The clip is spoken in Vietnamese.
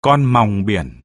con mòng biển.